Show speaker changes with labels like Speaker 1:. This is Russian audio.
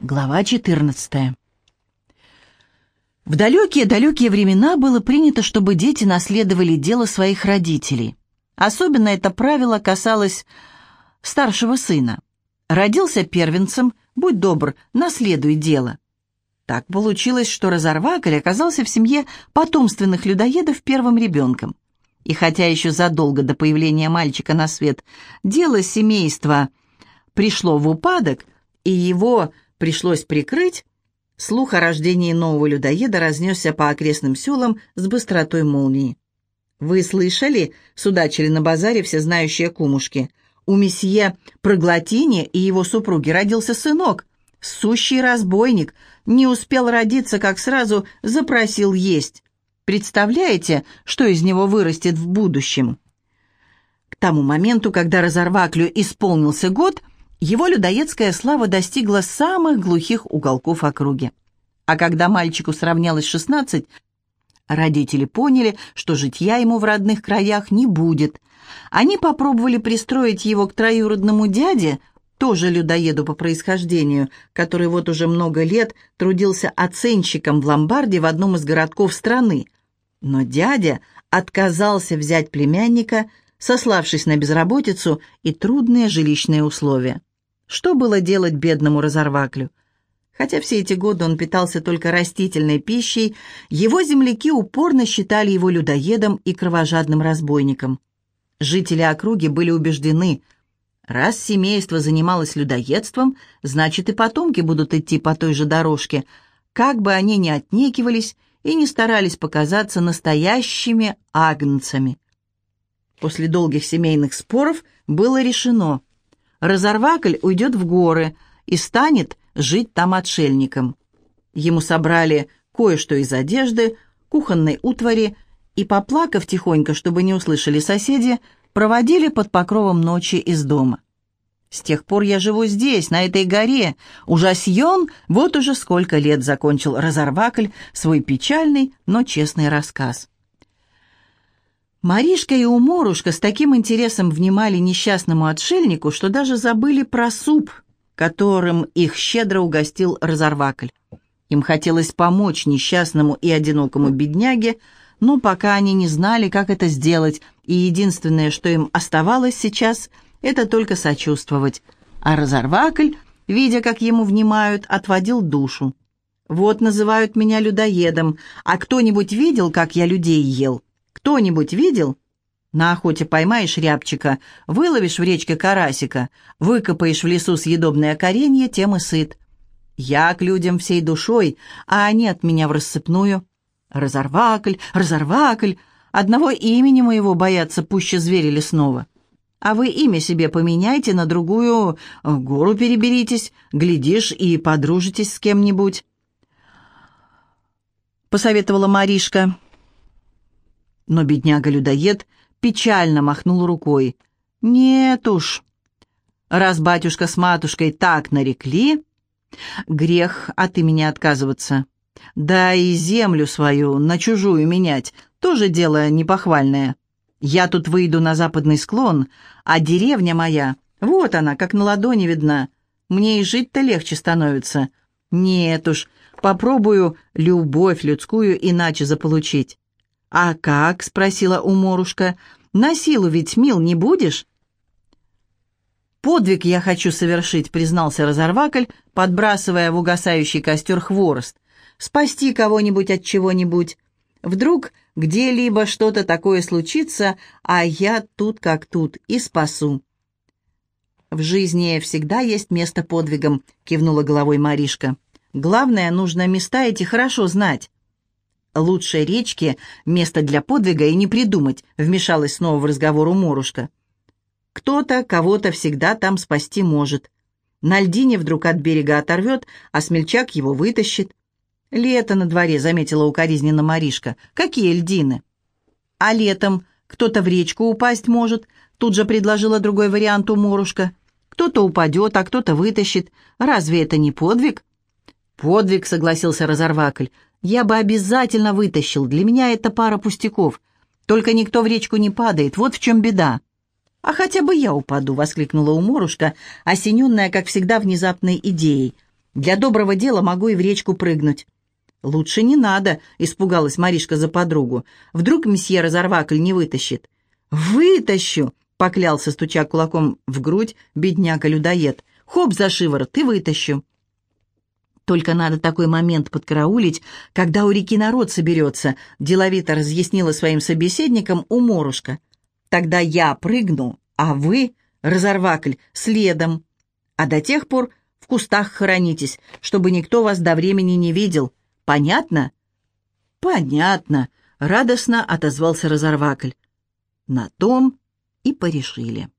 Speaker 1: Глава 14. В далекие-далекие времена было принято, чтобы дети наследовали дело своих родителей. Особенно это правило касалось старшего сына. Родился первенцем, будь добр, наследуй дело. Так получилось, что Разорвакаль оказался в семье потомственных людоедов первым ребенком. И хотя еще задолго до появления мальчика на свет дело семейства пришло в упадок, и его пришлось прикрыть, слух о рождении нового людоеда разнесся по окрестным селам с быстротой молнии. «Вы слышали?» — судачили на базаре всезнающие кумушки. «У месье Проглотини и его супруги родился сынок, сущий разбойник, не успел родиться, как сразу запросил есть. Представляете, что из него вырастет в будущем?» К тому моменту, когда Разорваклю исполнился год — его людоедская слава достигла самых глухих уголков округи. А когда мальчику сравнялось 16, родители поняли, что житья ему в родных краях не будет. Они попробовали пристроить его к троюродному дяде, тоже людоеду по происхождению, который вот уже много лет трудился оценщиком в ломбарде в одном из городков страны. Но дядя отказался взять племянника, сославшись на безработицу и трудные жилищные условия. Что было делать бедному Разорваклю? Хотя все эти годы он питался только растительной пищей, его земляки упорно считали его людоедом и кровожадным разбойником. Жители округи были убеждены, раз семейство занималось людоедством, значит и потомки будут идти по той же дорожке, как бы они ни отнекивались и не старались показаться настоящими агнцами. После долгих семейных споров было решено – Разорвакль уйдет в горы и станет жить там отшельником. Ему собрали кое-что из одежды, кухонной утвари и, поплакав тихонько, чтобы не услышали соседи, проводили под покровом ночи из дома. С тех пор я живу здесь, на этой горе. Ужасьен, вот уже сколько лет закончил Разорвакль свой печальный, но честный рассказ. Маришка и Уморушка с таким интересом внимали несчастному отшельнику, что даже забыли про суп, которым их щедро угостил Разорвакль. Им хотелось помочь несчастному и одинокому бедняге, но пока они не знали, как это сделать, и единственное, что им оставалось сейчас, это только сочувствовать. А Разорвакль, видя, как ему внимают, отводил душу. «Вот называют меня людоедом, а кто-нибудь видел, как я людей ел?» Кто-нибудь видел? На охоте поймаешь рябчика, выловишь в речке карасика, выкопаешь в лесу съедобное коренье, тем и сыт. Я к людям всей душой, а они от меня в рассыпную. Разорвакль, разорвакль, одного имени моего боятся пуще зверя лесного. А вы имя себе поменяйте, на другую э, гору переберитесь, глядишь и подружитесь с кем-нибудь. Посоветовала Маришка. Но бедняга-людоед печально махнул рукой. «Нет уж, раз батюшка с матушкой так нарекли, грех от имени отказываться. Да и землю свою на чужую менять тоже дело непохвальное. Я тут выйду на западный склон, а деревня моя, вот она, как на ладони видна. Мне и жить-то легче становится. Нет уж, попробую любовь людскую иначе заполучить. «А как?» — спросила уморушка. «На силу ведь, мил, не будешь?» «Подвиг я хочу совершить», — признался Разорвакль, подбрасывая в угасающий костер хворост. «Спасти кого-нибудь от чего-нибудь. Вдруг где-либо что-то такое случится, а я тут как тут и спасу». «В жизни всегда есть место подвигам», — кивнула головой Маришка. «Главное, нужно места эти хорошо знать». Лучшей речки место для подвига и не придумать, вмешалась снова в разговор Уморушка. Кто-то кого-то всегда там спасти может. На льдине вдруг от берега оторвет, а смельчак его вытащит. «Лето на дворе», — заметила укоризненно Маришка. «Какие льдины?» «А летом кто-то в речку упасть может», — тут же предложила другой вариант Уморушка. «Кто-то упадет, а кто-то вытащит. Разве это не подвиг?» «Подвиг», — согласился Разорвакль. Я бы обязательно вытащил, для меня это пара пустяков. Только никто в речку не падает, вот в чем беда». «А хотя бы я упаду!» — воскликнула уморушка, осененная, как всегда, внезапной идеей. Для доброго дела могу и в речку прыгнуть». «Лучше не надо», — испугалась Маришка за подругу. «Вдруг месье Разорвакль не вытащит?» «Вытащу!» — поклялся, стуча кулаком в грудь, бедняка-людоед. «Хоп за шиворот и вытащу!» «Только надо такой момент подкараулить, когда у реки народ соберется», — деловито разъяснила своим собеседникам уморушка. «Тогда я прыгну, а вы, Разорвакль, следом. А до тех пор в кустах хоронитесь, чтобы никто вас до времени не видел. Понятно?» «Понятно», — радостно отозвался Разорвакль. На том и порешили.